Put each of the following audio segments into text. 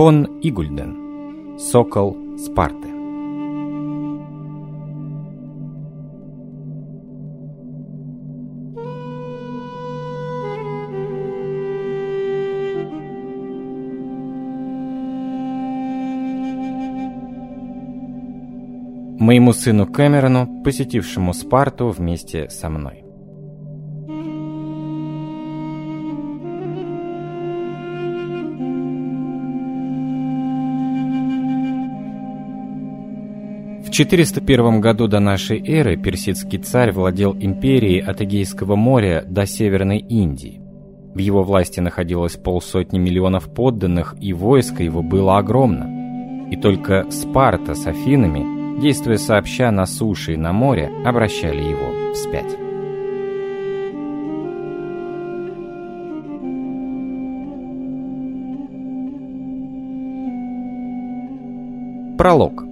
Кон Игульден. Сокол Спарты. Моему сыну Кэмерону, посетившему Спарту вместе со мной. 401 году до нашей эры персидский царь владел империей от Эгейского моря до Северной Индии. В его власти находилось полсотни миллионов подданных, и войско его было огромно. И только Спарта с Афинами – действуя сообща на суше и на море, обращали его вспять. Пролог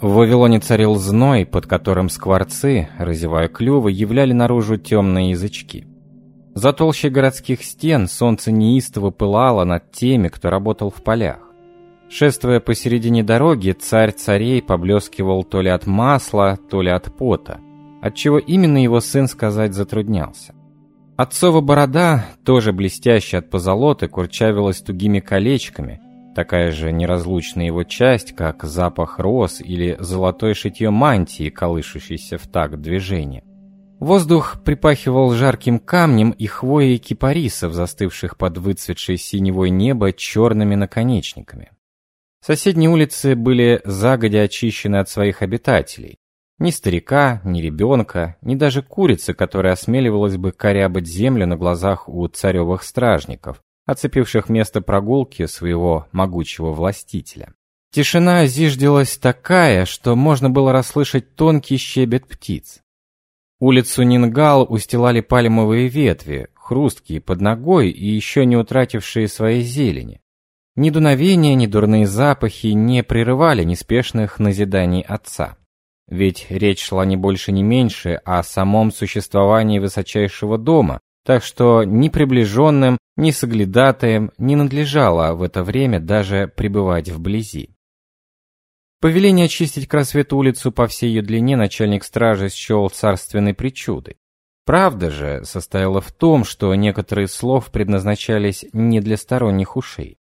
В Вавилоне царил зной, под которым скворцы, разевая клювы, являли наружу темные язычки. За толщей городских стен солнце неистово пылало над теми, кто работал в полях. Шествуя посередине дороги, царь царей поблескивал то ли от масла, то ли от пота, отчего именно его сын сказать затруднялся. Отцова борода, тоже блестящая от позолоты, курчавилась тугими колечками, такая же неразлучная его часть, как запах роз или золотое шитье мантии, колышущейся в такт движения. Воздух припахивал жарким камнем и хвоей кипарисов, застывших под выцветшей синевой небо черными наконечниками. Соседние улицы были загодя очищены от своих обитателей. Ни старика, ни ребенка, ни даже курицы, которая осмеливалась бы корябать землю на глазах у царевых стражников, оцепивших место прогулки своего могучего властителя. Тишина зиждилась такая, что можно было расслышать тонкий щебет птиц. Улицу Нингал устилали пальмовые ветви, хрусткие под ногой и еще не утратившие своей зелени. Ни дуновения, ни дурные запахи не прерывали неспешных назиданий отца. Ведь речь шла не больше, ни меньше о самом существовании высочайшего дома, так что ни приближенным, ни соглядатаем не надлежало в это время даже пребывать вблизи. Повеление очистить к рассвету улицу по всей ее длине начальник стражи счел царственной причудой. Правда же состояла в том, что некоторые слов предназначались не для сторонних ушей.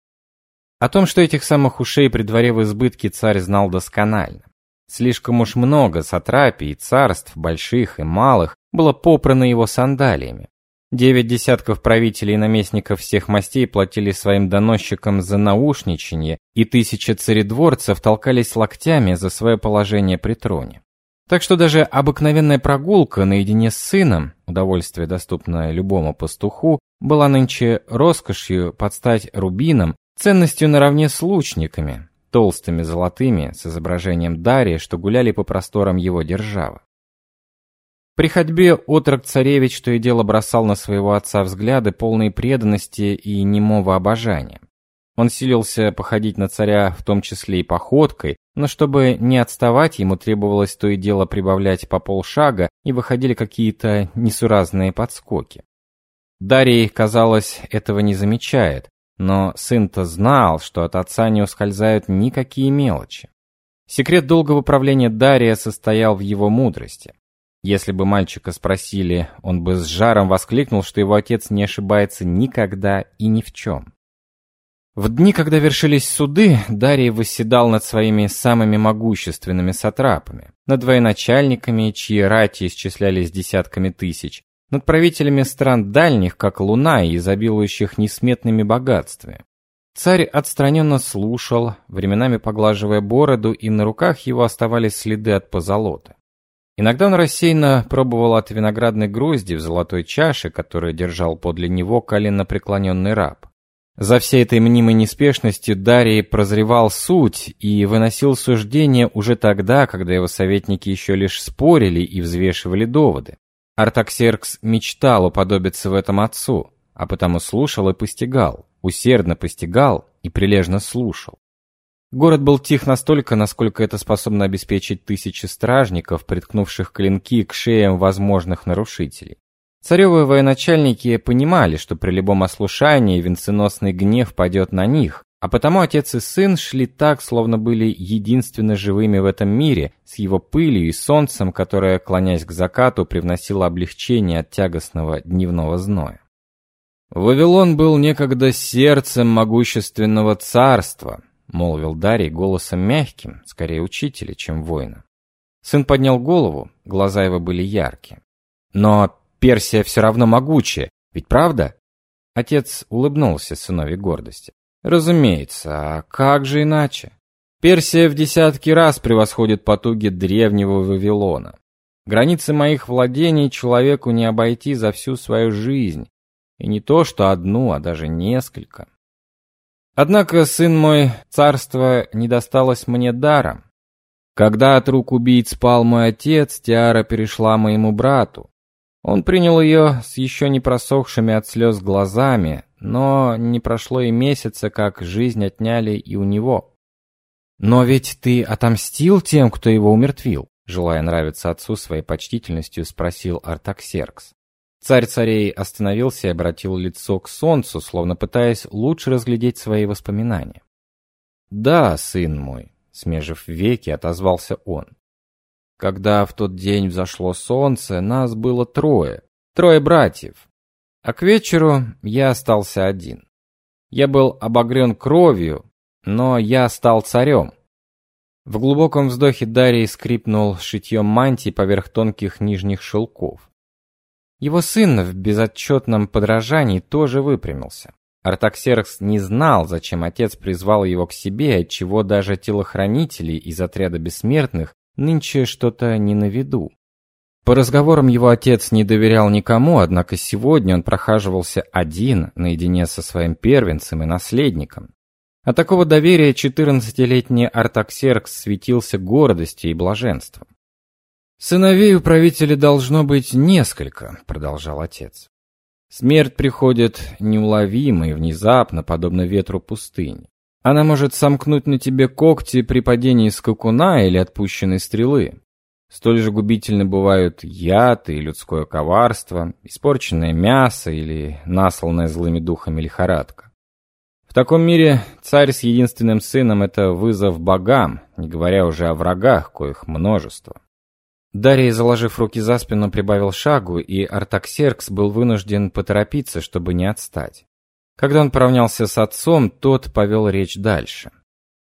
О том, что этих самых ушей при дворе в избытке царь знал досконально. Слишком уж много сатрапий, царств, больших и малых, было попрано его сандалиями. Девять десятков правителей и наместников всех мастей платили своим доносчикам за наушничание, и тысячи царедворцев толкались локтями за свое положение при троне. Так что даже обыкновенная прогулка наедине с сыном, удовольствие, доступное любому пастуху, была нынче роскошью под стать рубином, Ценностью наравне с лучниками, толстыми золотыми, с изображением Дария, что гуляли по просторам его державы. При ходьбе отрок царевич то и дело бросал на своего отца взгляды полные преданности и немого обожания. Он силился походить на царя в том числе и походкой, но чтобы не отставать, ему требовалось то и дело прибавлять по полшага, и выходили какие-то несуразные подскоки. Дарий, казалось, этого не замечает, но сын-то знал, что от отца не ускользают никакие мелочи. Секрет долгого правления Дария состоял в его мудрости. Если бы мальчика спросили, он бы с жаром воскликнул, что его отец не ошибается никогда и ни в чем. В дни, когда вершились суды, Дарий восседал над своими самыми могущественными сатрапами, над военачальниками, чьи рати исчислялись десятками тысяч, над правителями стран дальних, как луна, и изобилующих несметными богатствами. Царь отстраненно слушал, временами поглаживая бороду, и на руках его оставались следы от позолоты. Иногда он рассеянно пробовал от виноградной грозди в золотой чаше, которую держал подле него коленопреклоненный раб. За всей этой мнимой неспешностью Дарий прозревал суть и выносил суждения уже тогда, когда его советники еще лишь спорили и взвешивали доводы. Артаксеркс мечтал уподобиться в этом отцу, а потому слушал и постигал, усердно постигал и прилежно слушал. Город был тих настолько, насколько это способно обеспечить тысячи стражников, приткнувших клинки к шеям возможных нарушителей. Царевы военачальники понимали, что при любом ослушании венценосный гнев падет на них, а потому отец и сын шли так, словно были единственно живыми в этом мире, с его пылью и солнцем, которое, клонясь к закату, привносило облегчение от тягостного дневного зноя. «Вавилон был некогда сердцем могущественного царства», — молвил Дарий голосом мягким, скорее учителя, чем воина. Сын поднял голову, глаза его были яркие. «Но Персия все равно могучая, ведь правда?» Отец улыбнулся сыновей гордости. Разумеется, а как же иначе? Персия в десятки раз превосходит потуги древнего Вавилона. Границы моих владений человеку не обойти за всю свою жизнь, и не то что одну, а даже несколько. Однако, сын мой, царство не досталось мне даром. Когда от рук убийц спал мой отец, Тиара перешла моему брату. Он принял ее с еще не просохшими от слез глазами, но не прошло и месяца, как жизнь отняли и у него. «Но ведь ты отомстил тем, кто его умертвил?» Желая нравиться отцу своей почтительностью, спросил Артаксеркс. Царь царей остановился и обратил лицо к солнцу, словно пытаясь лучше разглядеть свои воспоминания. «Да, сын мой», — смежив веки, отозвался он. Когда в тот день взошло солнце, нас было трое, трое братьев. А к вечеру я остался один. Я был обогрен кровью, но я стал царем. В глубоком вздохе Дарий скрипнул шитьем мантии поверх тонких нижних шелков. Его сын в безотчетном подражании тоже выпрямился. Артаксеркс не знал, зачем отец призвал его к себе, отчего даже телохранители из отряда бессмертных Нынче что-то не на виду. По разговорам его отец не доверял никому, однако сегодня он прохаживался один, наедине со своим первенцем и наследником. От такого доверия четырнадцатилетний Артаксеркс светился гордостью и блаженством. «Сыновей у правителя должно быть несколько», — продолжал отец. «Смерть приходит неуловимо и внезапно, подобно ветру пустыни. Она может сомкнуть на тебе когти при падении скакуна или отпущенной стрелы. Столь же губительны бывают яд и людское коварство, испорченное мясо или насланная злыми духами лихорадка. В таком мире царь с единственным сыном – это вызов богам, не говоря уже о врагах, коих множество. Дарий, заложив руки за спину, прибавил шагу, и Артаксеркс был вынужден поторопиться, чтобы не отстать. Когда он поравнялся с отцом, тот повел речь дальше.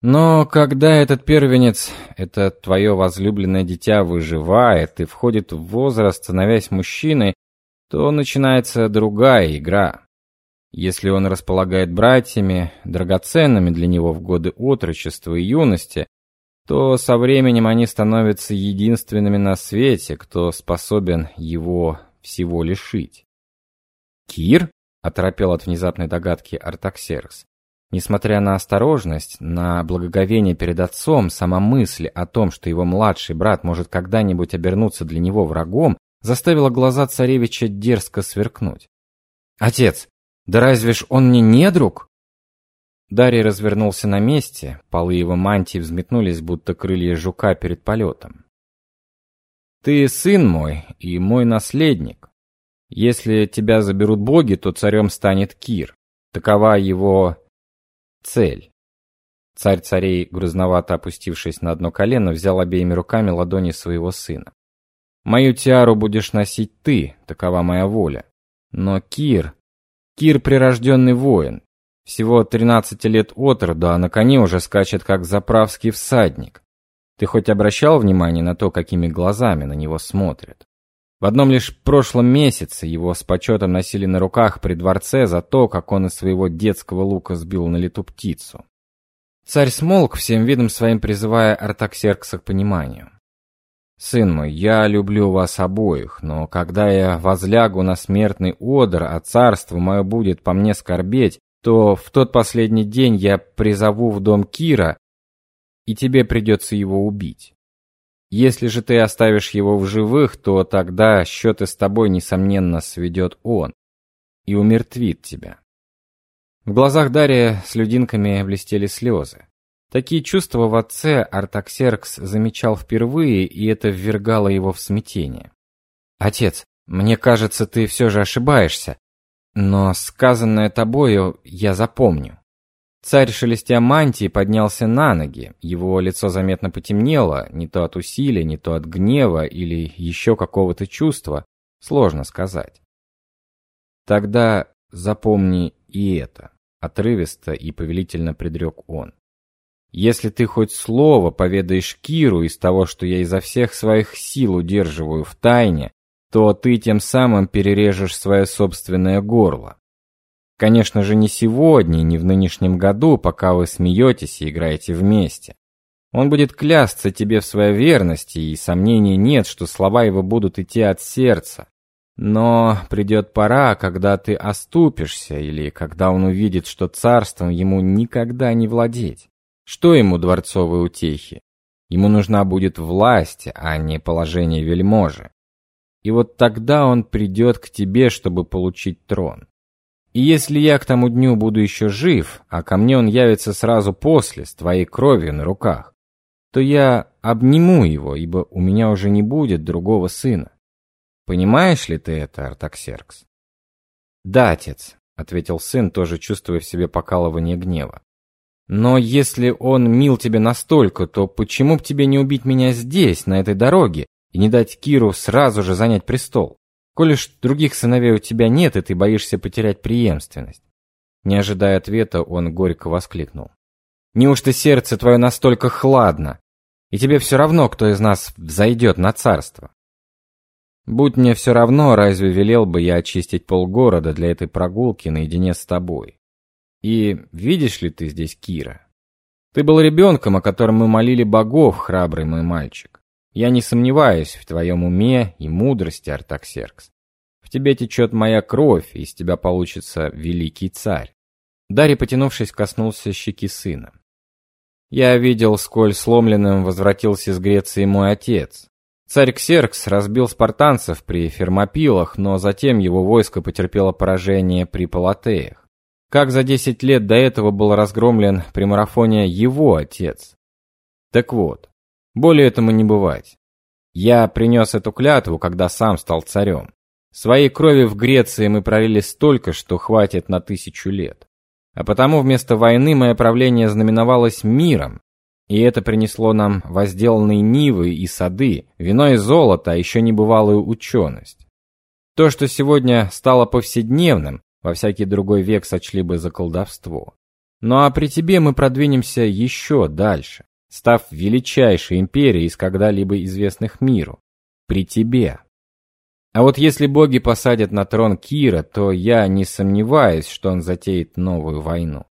Но когда этот первенец, это твое возлюбленное дитя, выживает и входит в возраст, становясь мужчиной, то начинается другая игра. Если он располагает братьями, драгоценными для него в годы отрочества и юности, то со временем они становятся единственными на свете, кто способен его всего лишить. Кир? Оторопел от внезапной догадки Артаксеркс. Несмотря на осторожность, на благоговение перед отцом, сама мысль о том, что его младший брат может когда-нибудь обернуться для него врагом, заставила глаза царевича дерзко сверкнуть. «Отец, да разве ж он не друг?» Дарий развернулся на месте, полы его мантии взметнулись, будто крылья жука перед полетом. «Ты сын мой и мой наследник. Если тебя заберут боги, то царем станет Кир. Такова его цель. Царь царей, грузновато опустившись на одно колено, взял обеими руками ладони своего сына. Мою тиару будешь носить ты, такова моя воля. Но Кир, Кир прирожденный воин, всего 13 лет от роду, а на коне уже скачет как заправский всадник. Ты хоть обращал внимание на то, какими глазами на него смотрят? В одном лишь прошлом месяце его с почетом носили на руках при дворце за то, как он из своего детского лука сбил на лету птицу. Царь смолк, всем видом своим призывая Артаксеркса к пониманию. «Сын мой, я люблю вас обоих, но когда я возлягу на смертный одр, а царство мое будет по мне скорбеть, то в тот последний день я призову в дом Кира, и тебе придется его убить. Если же ты оставишь его в живых, то тогда счеты с тобой, несомненно, сведет он и умертвит тебя. В глазах Дария с людинками блестели слезы. Такие чувства в отце Артаксеркс замечал впервые, и это ввергало его в смятение. «Отец, Мне кажется, ты все же ошибаешься. Но сказанное тобою я запомню. Царь, шелестя мантии, поднялся на ноги. Его лицо заметно потемнело, не то от усилия, не то от гнева или еще какого-то чувства, сложно сказать. Тогда запомни и это, отрывисто и повелительно предрек он. Если ты хоть слово поведаешь Киру из того, что я изо всех своих сил удерживаю в тайне, то ты тем самым перережешь свое собственное горло. Конечно же, не сегодня, не в нынешнем году, пока вы смеетесь и играете вместе. Он будет клясться тебе в своей верности, и сомнений нет, что слова его будут идти от сердца. Но придет пора, когда ты оступишься, или когда он увидит, что царством ему никогда не владеть. Что ему дворцовые утехи? Ему нужна будет власть, а не положение вельможи. И вот тогда он придет к тебе, чтобы получить трон. И если я к тому дню буду еще жив, а ко мне он явится сразу после, с твоей кровью на руках, то я обниму его, ибо у меня уже не будет другого сына. Понимаешь ли ты это, Артаксеркс? Да, отец, ответил сын, тоже чувствуя в себе покалывание гнева. Но если он мил тебе настолько, то почему б тебе не убить меня здесь, на этой дороге, и не дать Киру сразу же занять престол? Коли ж других сыновей у тебя нет, и ты боишься потерять преемственность. Не ожидая ответа, он горько воскликнул. Неужто сердце твое настолько хладно, и тебе все равно, кто из нас взойдет на царство? Будь мне все равно, разве велел бы я очистить полгорода для этой прогулки наедине с тобой? И видишь ли ты здесь Кира? Ты был ребенком, о котором мы молили богов, храбрый мой мальчик. Я не сомневаюсь в твоем уме и мудрости, Артаксеркс. В тебе течет моя кровь, и из тебя получится великий царь. Дарий, потянувшись, коснулся щеки сына. Я видел, сколь сломленным возвратился из Греции мой отец. Царь Ксеркс разбил спартанцев при Фермопилах, но затем его войско потерпело поражение при Палатеях. Как за десять лет до этого был разгромлен при марафоне его отец. Так вот, более этому не бывать. Я принес эту клятву, когда сам стал царем. Своей крови в Греции мы пролили столько, что хватит на тысячу лет. А потому вместо войны мое правление знаменовалось миром, и это принесло нам возделанные нивы и сады, вино и золото, а еще небывалую ученость. То, что сегодня стало повседневным, во всякий другой век сочли бы за колдовство. Ну а при тебе мы продвинемся еще дальше став величайшей империей из когда-либо известных миру. При тебе. А вот если боги посадят на трон Кира, то я не сомневаюсь, что он затеет новую войну.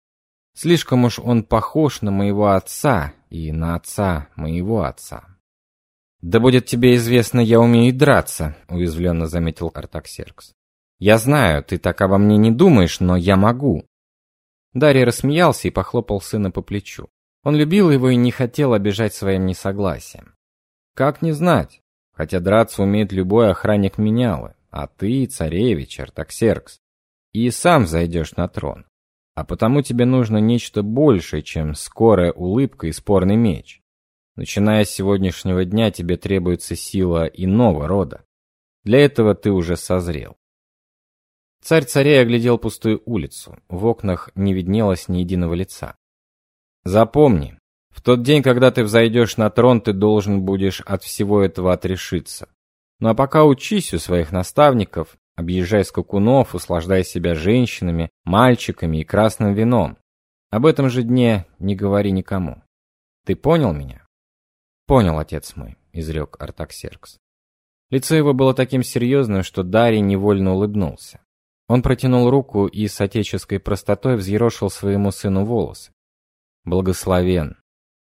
Слишком уж он похож на моего отца и на отца моего отца. Да будет тебе известно, я умею драться, уязвленно заметил Артаксеркс. Я знаю, ты так обо мне не думаешь, но я могу. Дарья рассмеялся и похлопал сына по плечу. Он любил его и не хотел обижать своим несогласием. Как не знать? Хотя драться умеет любой охранник менялы, а ты, царевич, Артаксеркс, и сам зайдешь на трон. А потому тебе нужно нечто большее, чем скорая улыбка и спорный меч. Начиная с сегодняшнего дня тебе требуется сила иного рода. Для этого ты уже созрел. Царь царей оглядел пустую улицу. В окнах не виднелось ни единого лица. Запомни, в тот день, когда ты взойдешь на трон, ты должен будешь от всего этого отрешиться. Ну а пока учись у своих наставников, объезжай скакунов, услаждай себя женщинами, мальчиками и красным вином. Об этом же дне не говори никому. Ты понял меня? Понял, отец мой, изрек Артаксеркс. Лицо его было таким серьезным, что Дарий невольно улыбнулся. Он протянул руку и с отеческой простотой взъерошил своему сыну волосы благословен.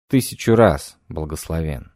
Тысячу раз благословен.